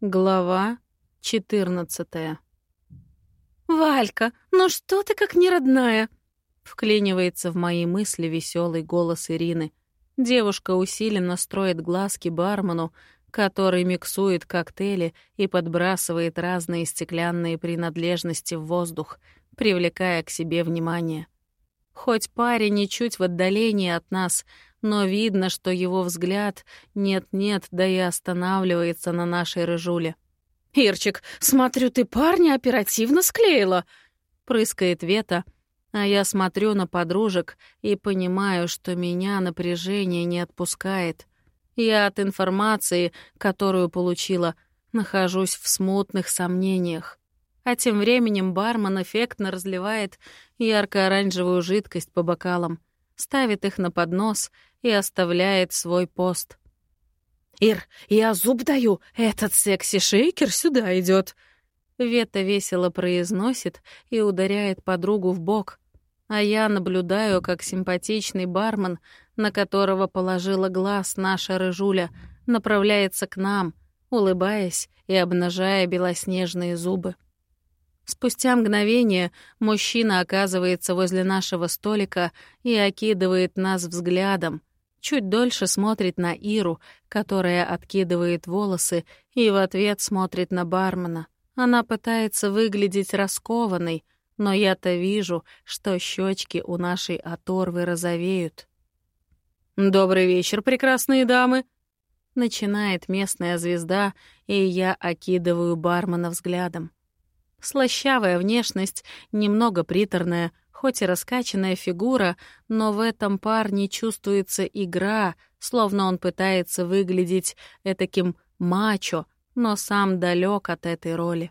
Глава 14 «Валька, ну что ты как неродная?» Вклинивается в мои мысли веселый голос Ирины. Девушка усиленно строит глазки бармену, который миксует коктейли и подбрасывает разные стеклянные принадлежности в воздух, привлекая к себе внимание. Хоть парень не чуть в отдалении от нас, но видно, что его взгляд нет-нет, да и останавливается на нашей рыжуле. «Ирчик, смотрю, ты парня оперативно склеила!» — прыскает Вета, а я смотрю на подружек и понимаю, что меня напряжение не отпускает. Я от информации, которую получила, нахожусь в смутных сомнениях. А тем временем бармен эффектно разливает ярко-оранжевую жидкость по бокалам, ставит их на поднос и оставляет свой пост. «Ир, я зуб даю, этот секси-шейкер сюда идет. Вета весело произносит и ударяет подругу в бок, а я наблюдаю, как симпатичный бармен, на которого положила глаз наша рыжуля, направляется к нам, улыбаясь и обнажая белоснежные зубы. Спустя мгновение мужчина оказывается возле нашего столика и окидывает нас взглядом, чуть дольше смотрит на Иру, которая откидывает волосы, и в ответ смотрит на бармена. Она пытается выглядеть раскованной, но я-то вижу, что щечки у нашей оторвы розовеют. «Добрый вечер, прекрасные дамы!» Начинает местная звезда, и я окидываю бармена взглядом. Слащавая внешность, немного приторная, хоть и раскачанная фигура, но в этом парне чувствуется игра, словно он пытается выглядеть этаким мачо, но сам далек от этой роли.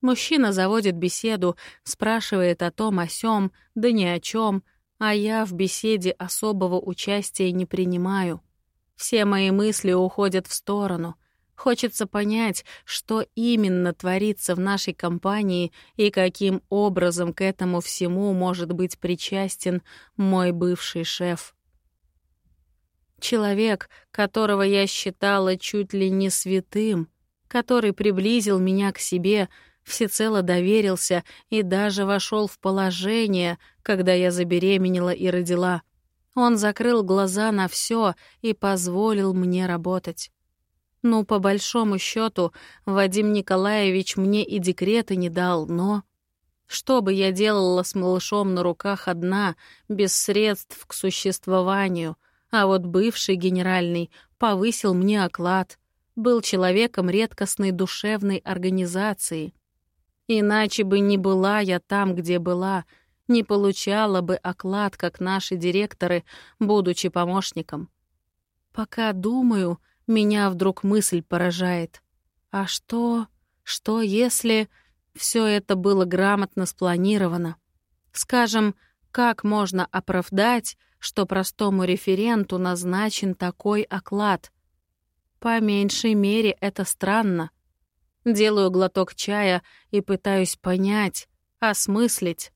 Мужчина заводит беседу, спрашивает о том, о сём, да ни о чем, а я в беседе особого участия не принимаю. Все мои мысли уходят в сторону — Хочется понять, что именно творится в нашей компании и каким образом к этому всему может быть причастен мой бывший шеф. Человек, которого я считала чуть ли не святым, который приблизил меня к себе, всецело доверился и даже вошел в положение, когда я забеременела и родила. Он закрыл глаза на все и позволил мне работать. Ну, по большому счету, Вадим Николаевич мне и декрета не дал, но... Что бы я делала с малышом на руках одна, без средств к существованию? А вот бывший генеральный повысил мне оклад, был человеком редкостной душевной организации. Иначе бы не была я там, где была, не получала бы оклад, как наши директоры, будучи помощником. Пока думаю, меня вдруг мысль поражает. А что, что если все это было грамотно спланировано? Скажем, как можно оправдать, что простому референту назначен такой оклад? По меньшей мере, это странно. Делаю глоток чая и пытаюсь понять, осмыслить.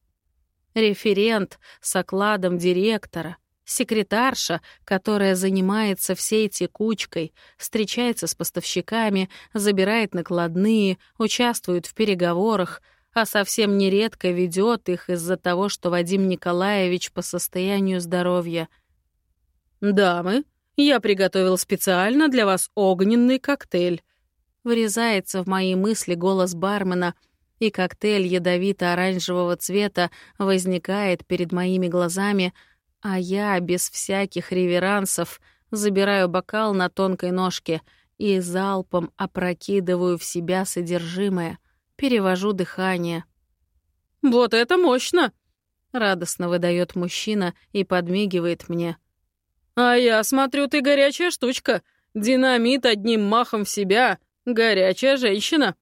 Референт с окладом директора — Секретарша, которая занимается всей текучкой, встречается с поставщиками, забирает накладные, участвует в переговорах, а совсем нередко ведет их из-за того, что Вадим Николаевич по состоянию здоровья. «Дамы, я приготовил специально для вас огненный коктейль», врезается в мои мысли голос бармена, и коктейль ядовито-оранжевого цвета возникает перед моими глазами — а я без всяких реверансов забираю бокал на тонкой ножке и залпом опрокидываю в себя содержимое, перевожу дыхание. «Вот это мощно!» — радостно выдает мужчина и подмигивает мне. «А я смотрю, ты горячая штучка. Динамит одним махом в себя. Горячая женщина».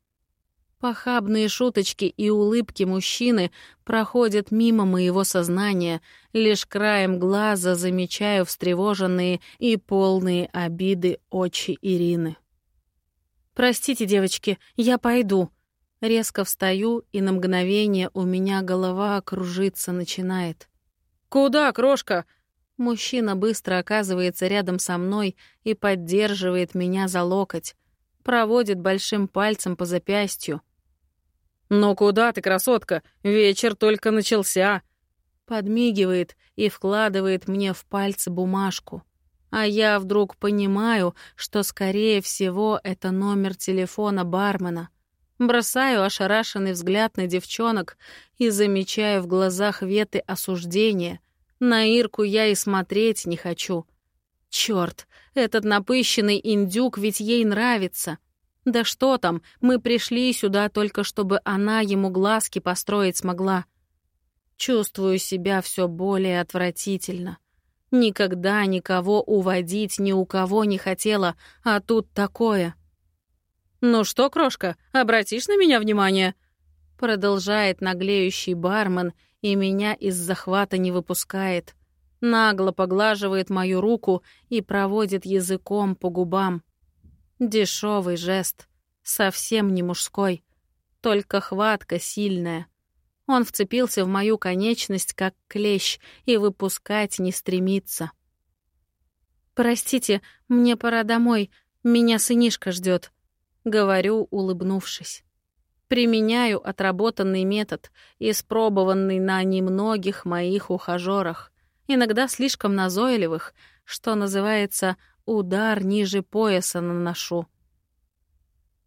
Похабные шуточки и улыбки мужчины проходят мимо моего сознания, лишь краем глаза замечаю встревоженные и полные обиды очи Ирины. «Простите, девочки, я пойду». Резко встаю, и на мгновение у меня голова кружиться начинает. «Куда, крошка?» Мужчина быстро оказывается рядом со мной и поддерживает меня за локоть. проводит большим пальцем по запястью. «Ну куда ты, красотка? Вечер только начался!» Подмигивает и вкладывает мне в пальцы бумажку. А я вдруг понимаю, что, скорее всего, это номер телефона бармена. Бросаю ошарашенный взгляд на девчонок и замечаю в глазах Веты осуждение. На Ирку я и смотреть не хочу. Чёрт, этот напыщенный индюк ведь ей нравится. Да что там, мы пришли сюда только чтобы она ему глазки построить смогла. Чувствую себя все более отвратительно. Никогда никого уводить ни у кого не хотела, а тут такое. «Ну что, крошка, обратишь на меня внимание?» Продолжает наглеющий бармен и меня из захвата не выпускает. Нагло поглаживает мою руку и проводит языком по губам. Дешевый жест, совсем не мужской, только хватка сильная. Он вцепился в мою конечность, как клещ, и выпускать не стремится. «Простите, мне пора домой, меня сынишка ждет», — говорю, улыбнувшись. Применяю отработанный метод, испробованный на немногих моих ухажерах, иногда слишком назойливых, что называется Удар ниже пояса наношу.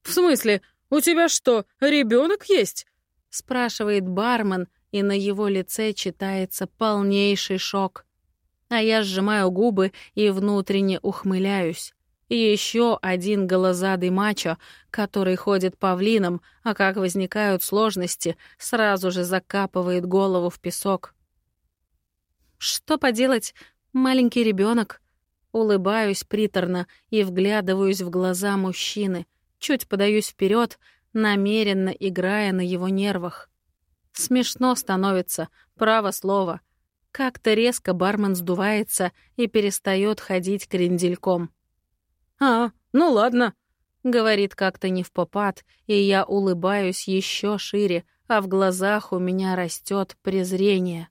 «В смысле? У тебя что, ребенок есть?» спрашивает бармен, и на его лице читается полнейший шок. А я сжимаю губы и внутренне ухмыляюсь. Еще один голозадый мачо, который ходит павлином, а как возникают сложности, сразу же закапывает голову в песок. Что поделать, маленький ребенок. Улыбаюсь приторно и вглядываюсь в глаза мужчины, чуть подаюсь вперед, намеренно играя на его нервах. Смешно становится, право слово. Как-то резко бармен сдувается и перестает ходить крендельком. «А, ну ладно», — говорит как-то не в попад, и я улыбаюсь еще шире, а в глазах у меня растет презрение.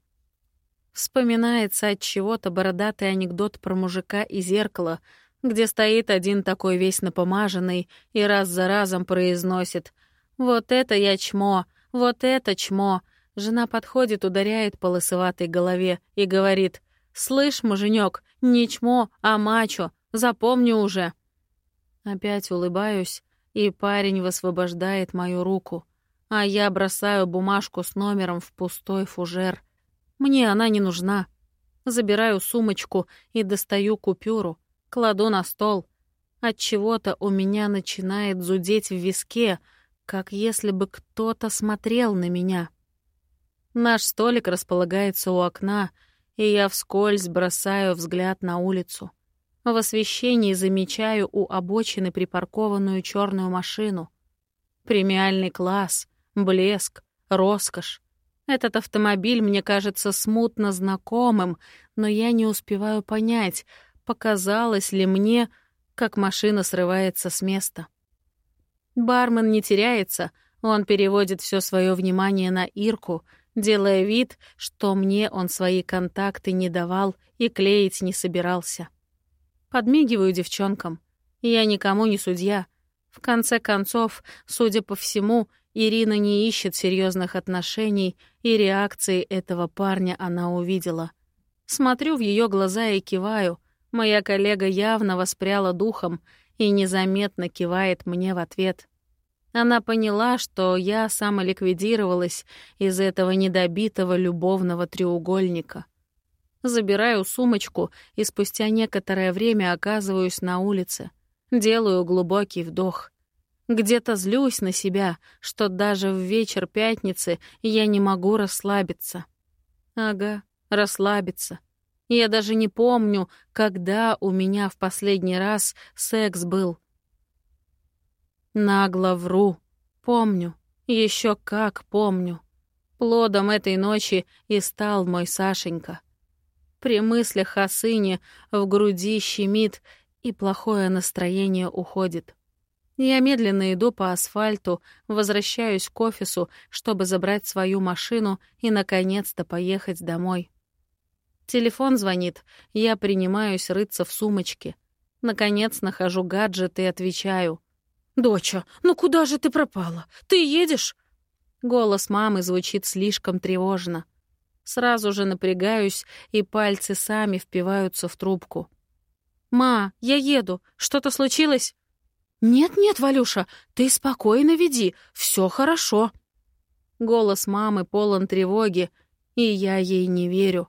Вспоминается от чего-то бородатый анекдот про мужика и зеркало, где стоит один такой весь напомаженный и раз за разом произносит «Вот это я чмо! Вот это чмо!» Жена подходит, ударяет по лысоватой голове и говорит «Слышь, муженек, не чмо, а мачо, запомни уже!» Опять улыбаюсь, и парень высвобождает мою руку, а я бросаю бумажку с номером в пустой фужер — мне она не нужна. Забираю сумочку и достаю купюру, кладу на стол. От чего-то у меня начинает зудеть в виске, как если бы кто-то смотрел на меня. Наш столик располагается у окна, и я вскользь бросаю взгляд на улицу. В освещении замечаю у обочины припаркованную черную машину. Премиальный класс, блеск, роскошь. Этот автомобиль мне кажется смутно знакомым, но я не успеваю понять, показалось ли мне, как машина срывается с места. Бармен не теряется, он переводит все свое внимание на Ирку, делая вид, что мне он свои контакты не давал и клеить не собирался. Подмигиваю девчонкам. Я никому не судья. В конце концов, судя по всему, Ирина не ищет серьезных отношений, и реакции этого парня она увидела. Смотрю в ее глаза и киваю. Моя коллега явно воспряла духом и незаметно кивает мне в ответ. Она поняла, что я самоликвидировалась из этого недобитого любовного треугольника. Забираю сумочку и спустя некоторое время оказываюсь на улице. Делаю глубокий вдох. Где-то злюсь на себя, что даже в вечер пятницы я не могу расслабиться. Ага, расслабиться. Я даже не помню, когда у меня в последний раз секс был. Нагло вру. Помню. Еще как помню. Плодом этой ночи и стал мой Сашенька. При мыслях о сыне в груди щемит, и плохое настроение уходит. Я медленно иду по асфальту, возвращаюсь к офису, чтобы забрать свою машину и, наконец-то, поехать домой. Телефон звонит, я принимаюсь рыться в сумочке. Наконец нахожу гаджет и отвечаю. «Доча, ну куда же ты пропала? Ты едешь?» Голос мамы звучит слишком тревожно. Сразу же напрягаюсь, и пальцы сами впиваются в трубку. «Ма, я еду. Что-то случилось?» «Нет-нет, Валюша, ты спокойно веди. Все хорошо». Голос мамы полон тревоги, и я ей не верю.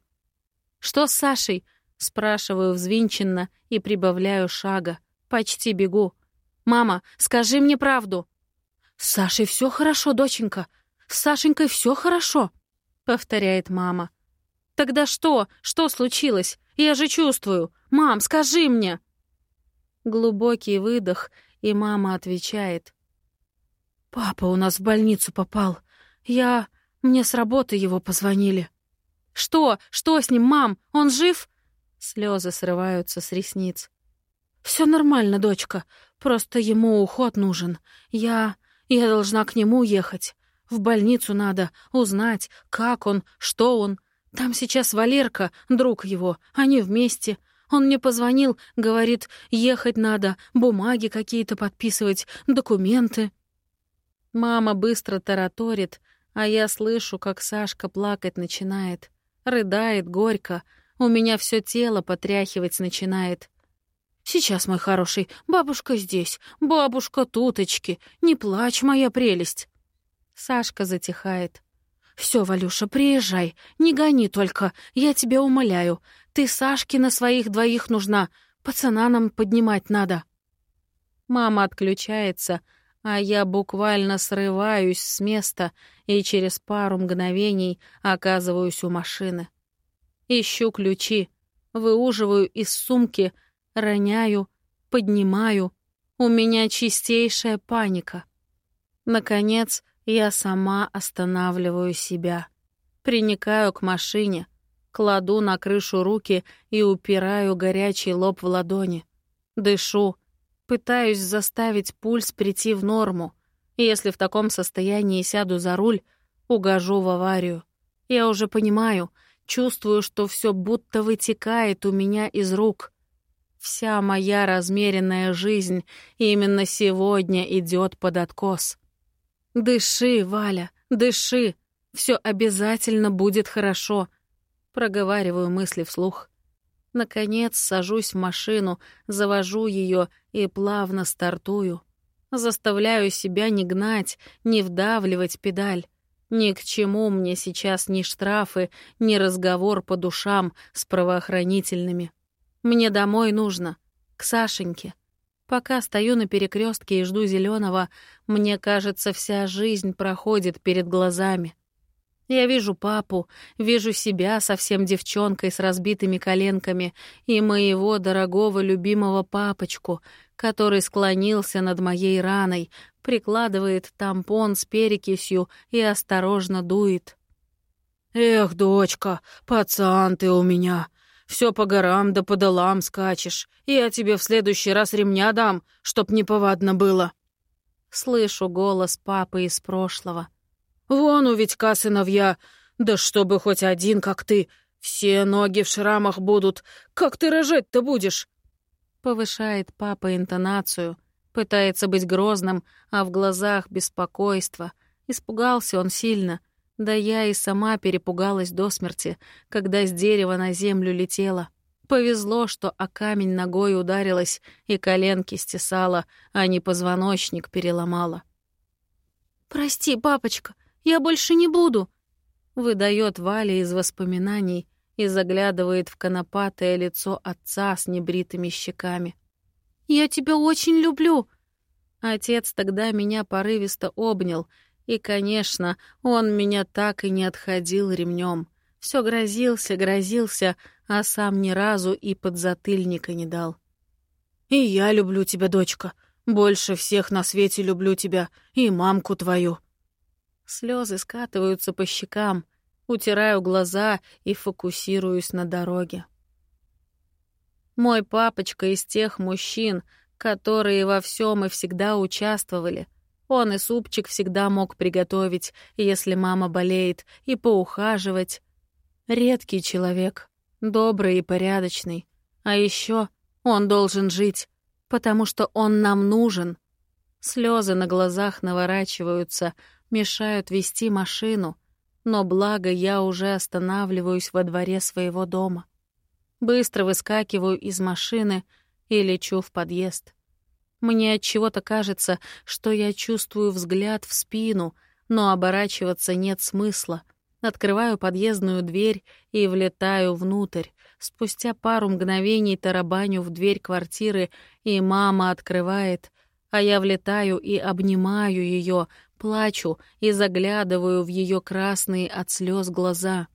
«Что с Сашей?» — спрашиваю взвинченно и прибавляю шага. Почти бегу. «Мама, скажи мне правду!» «С Сашей все хорошо, доченька. С Сашенькой все хорошо», — повторяет мама. «Тогда что? Что случилось? Я же чувствую. Мам, скажи мне!» Глубокий выдох, и мама отвечает. «Папа у нас в больницу попал. Я... Мне с работы его позвонили». «Что? Что с ним, мам? Он жив?» Слезы срываются с ресниц. Все нормально, дочка. Просто ему уход нужен. Я... я должна к нему ехать. В больницу надо узнать, как он, что он. Там сейчас Валерка, друг его, они вместе. Он мне позвонил, говорит, ехать надо, бумаги какие-то подписывать, документы. Мама быстро тараторит, а я слышу, как Сашка плакать начинает. Рыдает горько, у меня все тело потряхивать начинает. «Сейчас, мой хороший, бабушка здесь, бабушка туточки, не плачь, моя прелесть!» Сашка затихает. «Все, Валюша, приезжай, не гони только, я тебя умоляю. Ты Сашке на своих двоих нужна, пацана нам поднимать надо». Мама отключается, а я буквально срываюсь с места и через пару мгновений оказываюсь у машины. Ищу ключи, выуживаю из сумки — роняю, поднимаю. У меня чистейшая паника. Наконец, я сама останавливаю себя. Приникаю к машине, кладу на крышу руки и упираю горячий лоб в ладони. Дышу, пытаюсь заставить пульс прийти в норму. Если в таком состоянии сяду за руль, угожу в аварию. Я уже понимаю, чувствую, что все будто вытекает у меня из рук. Вся моя размеренная жизнь именно сегодня идет под откос. Дыши, Валя, дыши. Все обязательно будет хорошо. Проговариваю мысли вслух. Наконец сажусь в машину, завожу ее и плавно стартую. Заставляю себя не гнать, не вдавливать педаль. Ни к чему мне сейчас ни штрафы, ни разговор по душам с правоохранительными. Мне домой нужно, к Сашеньке. Пока стою на перекрестке и жду зеленого, мне кажется, вся жизнь проходит перед глазами. Я вижу папу, вижу себя совсем девчонкой с разбитыми коленками и моего дорогого любимого папочку, который склонился над моей раной, прикладывает тампон с перекисью и осторожно дует. «Эх, дочка, пацан ты у меня!» Все по горам да по долам скачешь. Я тебе в следующий раз ремня дам, чтоб неповадно было». Слышу голос папы из прошлого. «Вон у Витька сыновья, да чтобы хоть один, как ты. Все ноги в шрамах будут. Как ты рожать-то будешь?» Повышает папа интонацию, пытается быть грозным, а в глазах беспокойство. Испугался он сильно — да я и сама перепугалась до смерти, когда с дерева на землю летела. Повезло, что о камень ногой ударилась и коленки стесала, а не позвоночник переломала. «Прости, папочка, я больше не буду», — выдает Валя из воспоминаний и заглядывает в конопатое лицо отца с небритыми щеками. «Я тебя очень люблю». Отец тогда меня порывисто обнял — и, конечно, он меня так и не отходил ремнем. Все грозился, грозился, а сам ни разу и подзатыльника не дал. «И я люблю тебя, дочка. Больше всех на свете люблю тебя и мамку твою». Слезы скатываются по щекам, утираю глаза и фокусируюсь на дороге. Мой папочка из тех мужчин, которые во всем и всегда участвовали — он и супчик всегда мог приготовить, если мама болеет, и поухаживать. Редкий человек, добрый и порядочный. А еще он должен жить, потому что он нам нужен. Слезы на глазах наворачиваются, мешают вести машину, но благо я уже останавливаюсь во дворе своего дома. Быстро выскакиваю из машины и лечу в подъезд. Мне от чего-то кажется, что я чувствую взгляд в спину, но оборачиваться нет смысла. Открываю подъездную дверь и влетаю внутрь. Спустя пару мгновений тарабаню в дверь квартиры, и мама открывает, а я влетаю и обнимаю ее, плачу и заглядываю в ее красные от слез глаза.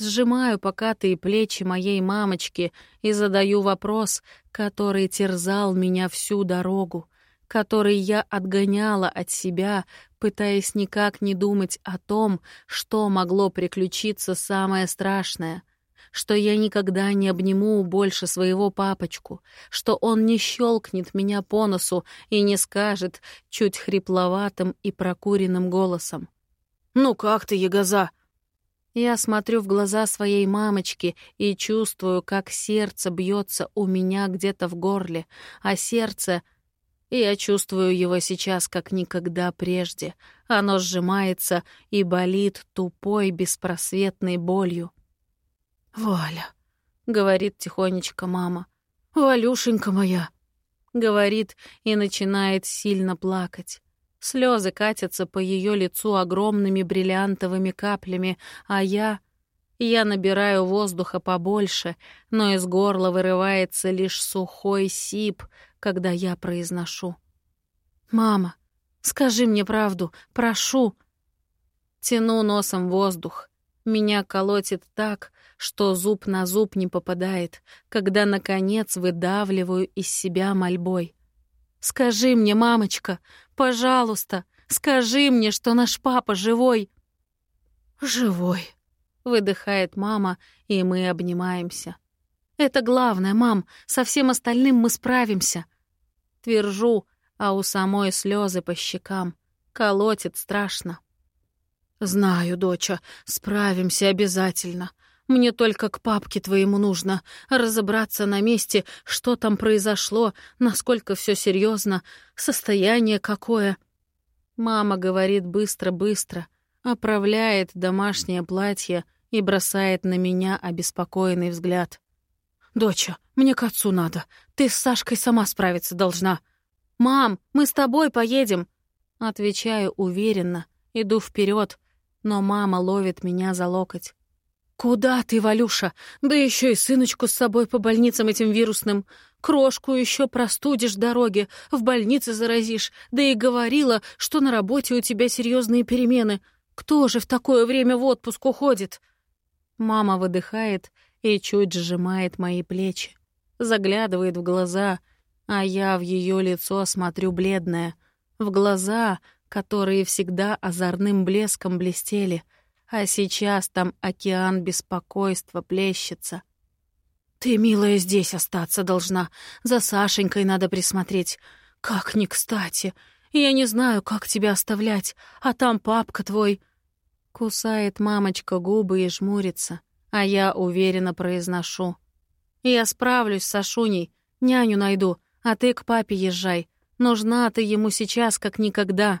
Сжимаю покатые плечи моей мамочки и задаю вопрос, который терзал меня всю дорогу, который я отгоняла от себя, пытаясь никак не думать о том, что могло приключиться самое страшное, что я никогда не обниму больше своего папочку, что он не щелкнет меня по носу и не скажет чуть хрипловатым и прокуренным голосом. «Ну как ты, ягоза?» Я смотрю в глаза своей мамочки и чувствую, как сердце бьется у меня где-то в горле, а сердце... Я чувствую его сейчас как никогда прежде. Оно сжимается и болит тупой, беспросветной болью. «Валя», — говорит тихонечко мама, — «Валюшенька моя», — говорит и начинает сильно плакать. Слезы катятся по ее лицу огромными бриллиантовыми каплями, а я... Я набираю воздуха побольше, но из горла вырывается лишь сухой сип, когда я произношу. «Мама, скажи мне правду, прошу!» Тяну носом воздух. Меня колотит так, что зуб на зуб не попадает, когда, наконец, выдавливаю из себя мольбой. «Скажи мне, мамочка, пожалуйста, скажи мне, что наш папа живой!» «Живой!» — выдыхает мама, и мы обнимаемся. «Это главное, мам, со всем остальным мы справимся!» Твержу, а у самой слезы по щекам. Колотит страшно. «Знаю, доча, справимся обязательно. Мне только к папке твоему нужно разобраться на месте, что там произошло, насколько все серьезно, состояние какое. Мама говорит быстро-быстро, оправляет домашнее платье и бросает на меня обеспокоенный взгляд. «Доча, мне к отцу надо. Ты с Сашкой сама справиться должна». «Мам, мы с тобой поедем!» Отвечаю уверенно, иду вперед, но мама ловит меня за локоть. «Куда ты, Валюша? Да еще и сыночку с собой по больницам этим вирусным. Крошку еще простудишь дороги, в больнице заразишь. Да и говорила, что на работе у тебя серьезные перемены. Кто же в такое время в отпуск уходит?» Мама выдыхает и чуть сжимает мои плечи. Заглядывает в глаза, а я в ее лицо смотрю бледное. В глаза, которые всегда озорным блеском блестели — а сейчас там океан беспокойства плещется. Ты, милая, здесь остаться должна. За Сашенькой надо присмотреть. Как не кстати. Я не знаю, как тебя оставлять, а там папка твой. Кусает мамочка губы и жмурится, а я уверенно произношу. Я справлюсь с Сашуней, няню найду, а ты к папе езжай. Нужна ты ему сейчас, как никогда.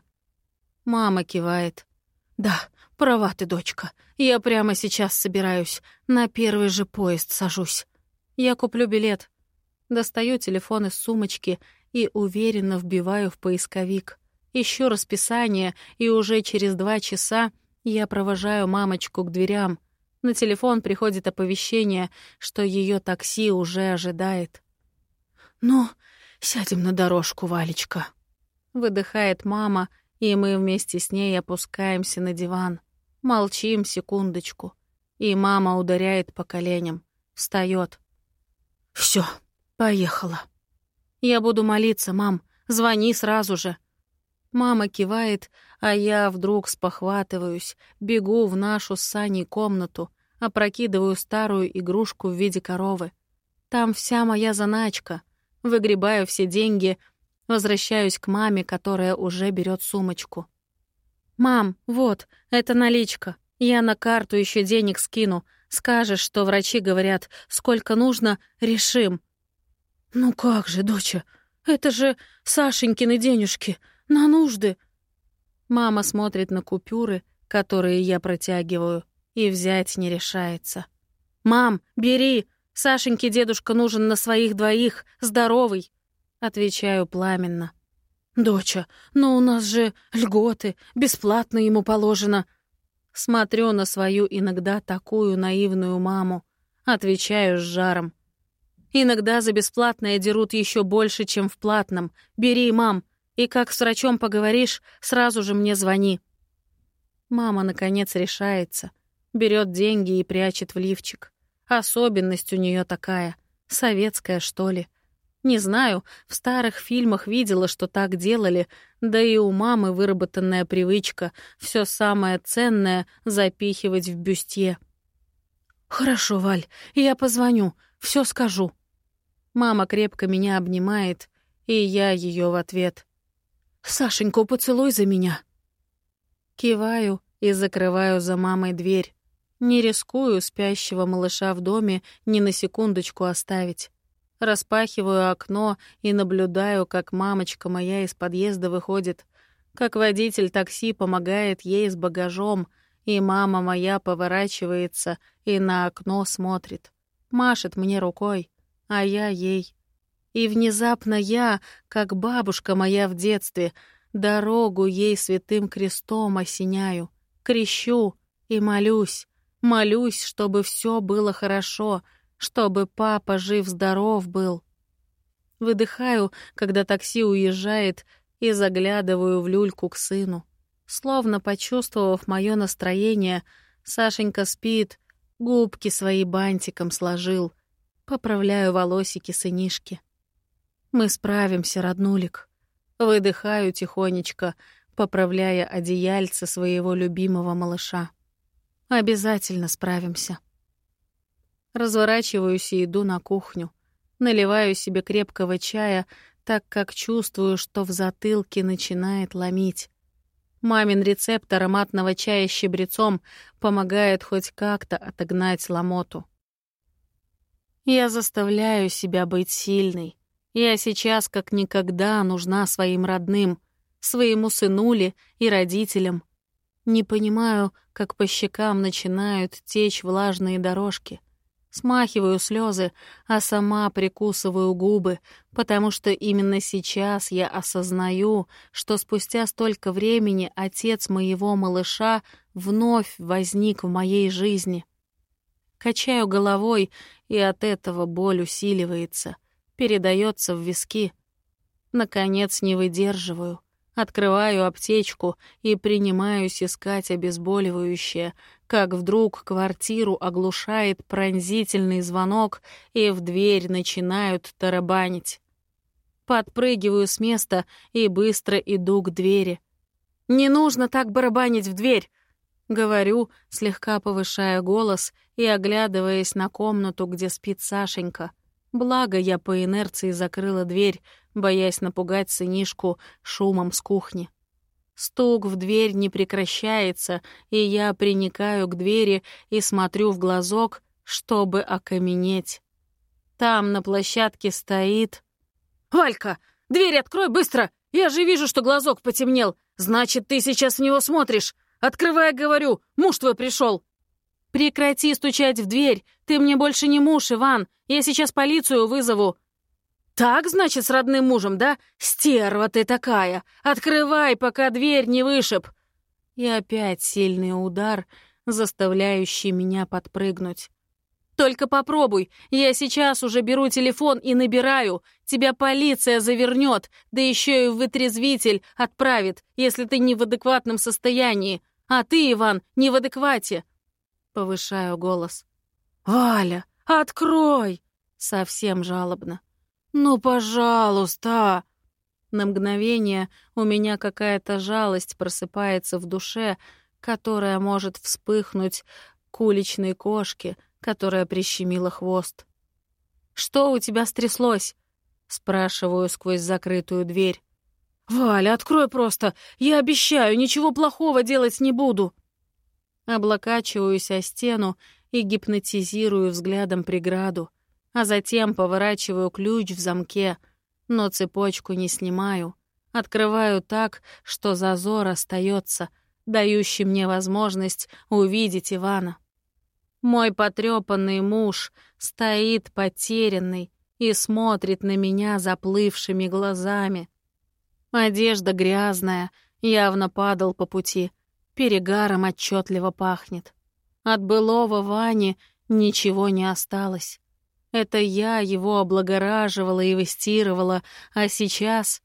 Мама кивает. Да, «Права ты, дочка. Я прямо сейчас собираюсь. На первый же поезд сажусь. Я куплю билет. Достаю телефон из сумочки и уверенно вбиваю в поисковик. Ищу расписание, и уже через два часа я провожаю мамочку к дверям. На телефон приходит оповещение, что ее такси уже ожидает. «Ну, сядем на дорожку, Валечка», — выдыхает мама, и мы вместе с ней опускаемся на диван. Молчим секундочку. И мама ударяет по коленям. Встает. Все, поехала. Я буду молиться, мам. Звони сразу же. Мама кивает, а я вдруг спохватываюсь, бегу в нашу с Саней комнату, опрокидываю старую игрушку в виде коровы. Там вся моя заначка. Выгребаю все деньги, возвращаюсь к маме, которая уже берет сумочку. «Мам, вот, это наличка. Я на карту еще денег скину. Скажешь, что врачи говорят, сколько нужно, решим». «Ну как же, доча, Это же Сашенькины денежки, на нужды. Мама смотрит на купюры, которые я протягиваю, и взять не решается. «Мам, бери! Сашеньке дедушка нужен на своих двоих, здоровый!» Отвечаю пламенно. «Доча, но у нас же льготы, бесплатно ему положено». Смотрю на свою иногда такую наивную маму. Отвечаю с жаром. Иногда за бесплатное дерут еще больше, чем в платном. Бери, мам, и как с врачом поговоришь, сразу же мне звони. Мама, наконец, решается. Берет деньги и прячет в лифчик. Особенность у нее такая. Советская, что ли. Не знаю, в старых фильмах видела, что так делали, да и у мамы выработанная привычка все самое ценное запихивать в бюстье. «Хорошо, Валь, я позвоню, все скажу». Мама крепко меня обнимает, и я ее в ответ. «Сашеньку, поцелуй за меня». Киваю и закрываю за мамой дверь. Не рискую спящего малыша в доме ни на секундочку оставить. Распахиваю окно и наблюдаю, как мамочка моя из подъезда выходит, как водитель такси помогает ей с багажом, и мама моя поворачивается и на окно смотрит, машет мне рукой, а я ей. И внезапно я, как бабушка моя в детстве, дорогу ей святым крестом осеняю, крещу и молюсь, молюсь, чтобы все было хорошо — чтобы папа жив-здоров был. Выдыхаю, когда такси уезжает, и заглядываю в люльку к сыну. Словно почувствовав мое настроение, Сашенька спит, губки свои бантиком сложил. Поправляю волосики сынишки. Мы справимся, роднулик. Выдыхаю тихонечко, поправляя одеяльце своего любимого малыша. Обязательно справимся. Разворачиваюсь и иду на кухню. Наливаю себе крепкого чая, так как чувствую, что в затылке начинает ломить. Мамин рецепт ароматного чая с щебрецом помогает хоть как-то отогнать ломоту. Я заставляю себя быть сильной. Я сейчас как никогда нужна своим родным, своему сынуле и родителям. Не понимаю, как по щекам начинают течь влажные дорожки. Смахиваю слезы, а сама прикусываю губы, потому что именно сейчас я осознаю, что спустя столько времени отец моего малыша вновь возник в моей жизни. Качаю головой, и от этого боль усиливается, передается в виски. Наконец не выдерживаю. Открываю аптечку и принимаюсь искать обезболивающее, как вдруг квартиру оглушает пронзительный звонок, и в дверь начинают тарабанить. Подпрыгиваю с места и быстро иду к двери. «Не нужно так барабанить в дверь!» Говорю, слегка повышая голос и оглядываясь на комнату, где спит Сашенька. Благо, я по инерции закрыла дверь, боясь напугать сынишку шумом с кухни. Стук в дверь не прекращается, и я приникаю к двери и смотрю в глазок, чтобы окаменеть. Там на площадке стоит... «Валька, дверь открой быстро! Я же вижу, что глазок потемнел. Значит, ты сейчас в него смотришь. Открывай, говорю, муж твой пришел. «Прекрати стучать в дверь! Ты мне больше не муж, Иван! Я сейчас полицию вызову!» «Так, значит, с родным мужем, да? Стерва ты такая! Открывай, пока дверь не вышиб!» И опять сильный удар, заставляющий меня подпрыгнуть. «Только попробуй! Я сейчас уже беру телефон и набираю. Тебя полиция завернет, да еще и вытрезвитель отправит, если ты не в адекватном состоянии. А ты, Иван, не в адеквате. Повышаю голос. «Валя, открой!» Совсем жалобно. «Ну, пожалуйста!» На мгновение у меня какая-то жалость просыпается в душе, которая может вспыхнуть к уличной кошке, которая прищемила хвост. «Что у тебя стряслось?» — спрашиваю сквозь закрытую дверь. «Валя, открой просто! Я обещаю, ничего плохого делать не буду!» облокачиваюсь о стену и гипнотизирую взглядом преграду, а затем поворачиваю ключ в замке. но цепочку не снимаю. Открываю так, что зазор остается, дающий мне возможность увидеть Ивана. Мой потрепанный муж стоит потерянный и смотрит на меня заплывшими глазами. Одежда грязная, явно падал по пути, перегаром отчетливо пахнет. От былого Вани ничего не осталось. Это я его облагораживала и вестировала, а сейчас...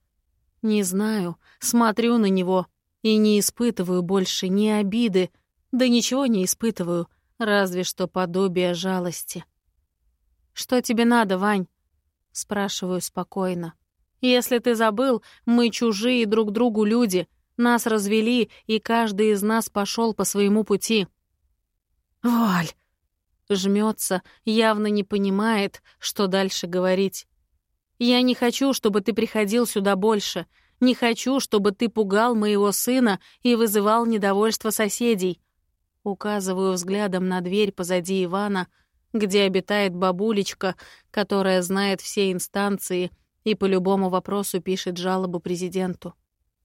Не знаю, смотрю на него и не испытываю больше ни обиды, да ничего не испытываю, разве что подобие жалости. «Что тебе надо, Вань?» — спрашиваю спокойно. «Если ты забыл, мы чужие друг другу люди, нас развели, и каждый из нас пошел по своему пути». «Валь!» Жмется, явно не понимает, что дальше говорить. «Я не хочу, чтобы ты приходил сюда больше. Не хочу, чтобы ты пугал моего сына и вызывал недовольство соседей». Указываю взглядом на дверь позади Ивана, где обитает бабулечка, которая знает все инстанции и по любому вопросу пишет жалобу президенту.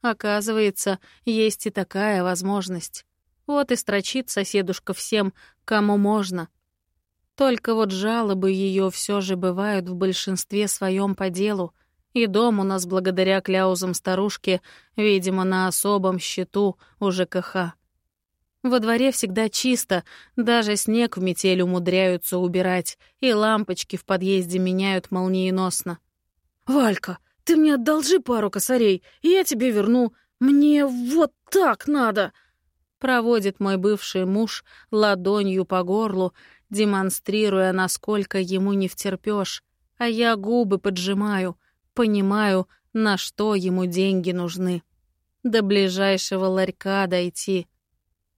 Оказывается, есть и такая возможность. Вот и строчит соседушка всем, кому можно — только вот жалобы ее все же бывают в большинстве своем по делу, и дом у нас благодаря кляузам старушки, видимо, на особом счету у ЖКХ. Во дворе всегда чисто, даже снег в метель умудряются убирать, и лампочки в подъезде меняют молниеносно. «Валька, ты мне одолжи пару косарей, и я тебе верну. Мне вот так надо!» Проводит мой бывший муж ладонью по горлу, демонстрируя, насколько ему не втерпёшь, а я губы поджимаю, понимаю, на что ему деньги нужны. До ближайшего ларька дойти.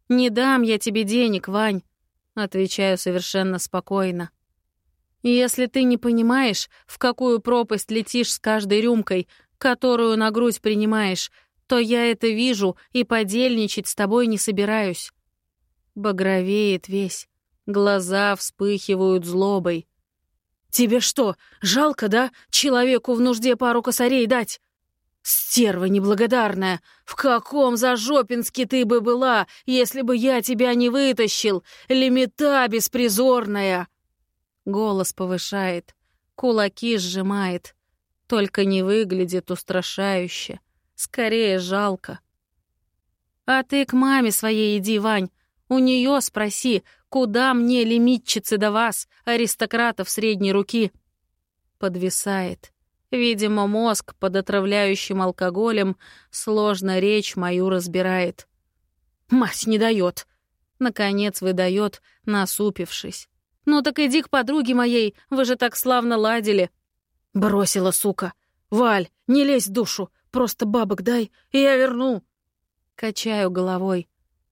«Не дам я тебе денег, Вань», — отвечаю совершенно спокойно. «Если ты не понимаешь, в какую пропасть летишь с каждой рюмкой, которую на грудь принимаешь, то я это вижу и подельничать с тобой не собираюсь». Багровеет весь, Глаза вспыхивают злобой. «Тебе что, жалко, да, человеку в нужде пару косарей дать?» «Стерва неблагодарная! В каком зажопинске ты бы была, если бы я тебя не вытащил? Лимита беспризорная!» Голос повышает, кулаки сжимает. Только не выглядит устрашающе. Скорее жалко. «А ты к маме своей иди, Вань. У нее спроси, Куда мне, лимитчицы, до вас, аристократов средней руки? Подвисает. Видимо, мозг под отравляющим алкоголем сложно речь мою разбирает. Мать не дает. Наконец выдает, насупившись. «Ну так иди к подруге моей, вы же так славно ладили». Бросила, сука. «Валь, не лезь в душу, просто бабок дай, и я верну». Качаю головой.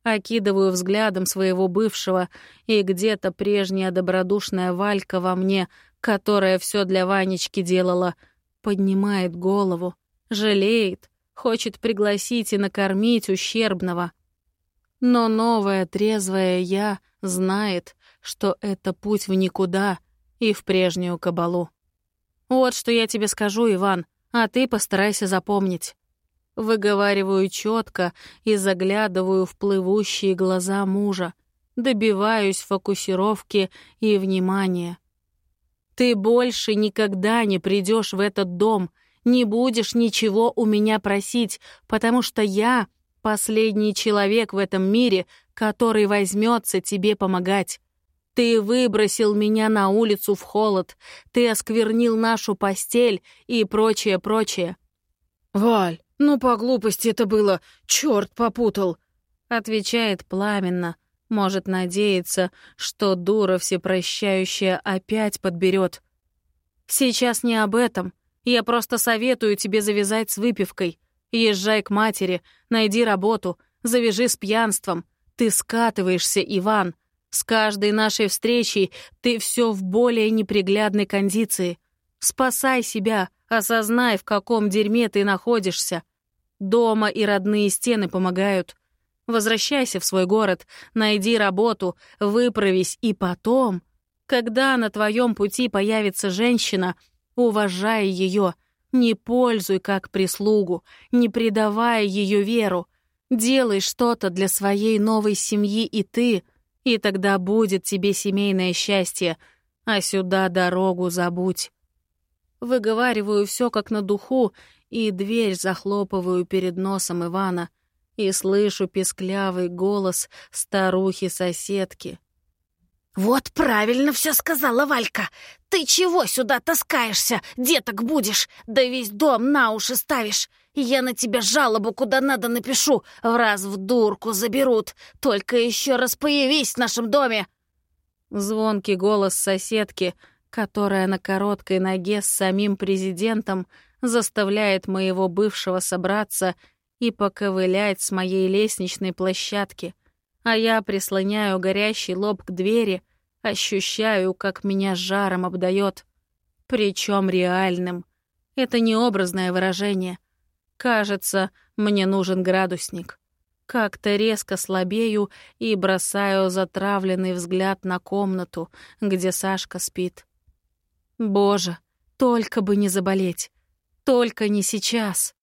Окидываю взглядом своего бывшего, и где-то прежняя добродушная Валька во мне, которая все для Ванечки делала, поднимает голову, жалеет, хочет пригласить и накормить ущербного. Но новая трезвая я знает, что это путь в никуда и в прежнюю кабалу. Вот что я тебе скажу, Иван, а ты постарайся запомнить. Выговариваю четко и заглядываю в плывущие глаза мужа. Добиваюсь фокусировки и внимания. Ты больше никогда не придешь в этот дом, не будешь ничего у меня просить, потому что я — последний человек в этом мире, который возьмется тебе помогать. Ты выбросил меня на улицу в холод, ты осквернил нашу постель и прочее-прочее. «Валь, «Ну, по глупости это было, черт попутал!» Отвечает пламенно. Может надеяться, что дура всепрощающая опять подберет. «Сейчас не об этом. Я просто советую тебе завязать с выпивкой. Езжай к матери, найди работу, завяжи с пьянством. Ты скатываешься, Иван. С каждой нашей встречей ты все в более неприглядной кондиции. Спасай себя, осознай, в каком дерьме ты находишься. Дома и родные стены помогают. Возвращайся в свой город, найди работу, выправись, и потом, когда на твоем пути появится женщина, уважай ее, Не пользуй как прислугу, не предавая ее веру. Делай что-то для своей новой семьи и ты, и тогда будет тебе семейное счастье, а сюда дорогу забудь. Выговариваю все как на духу, и дверь захлопываю перед носом Ивана, и слышу песклявый голос старухи-соседки. «Вот правильно все сказала Валька. Ты чего сюда таскаешься? Деток будешь, да весь дом на уши ставишь. Я на тебя жалобу куда надо напишу, в раз в дурку заберут. Только еще раз появись в нашем доме!» Звонкий голос соседки, которая на короткой ноге с самим президентом заставляет моего бывшего собраться и поковылять с моей лестничной площадки, а я прислоняю горящий лоб к двери, ощущаю, как меня жаром обдает, причем реальным. Это не образное выражение. Кажется, мне нужен градусник. Как-то резко слабею и бросаю затравленный взгляд на комнату, где Сашка спит. Боже, только бы не заболеть. Только не сейчас.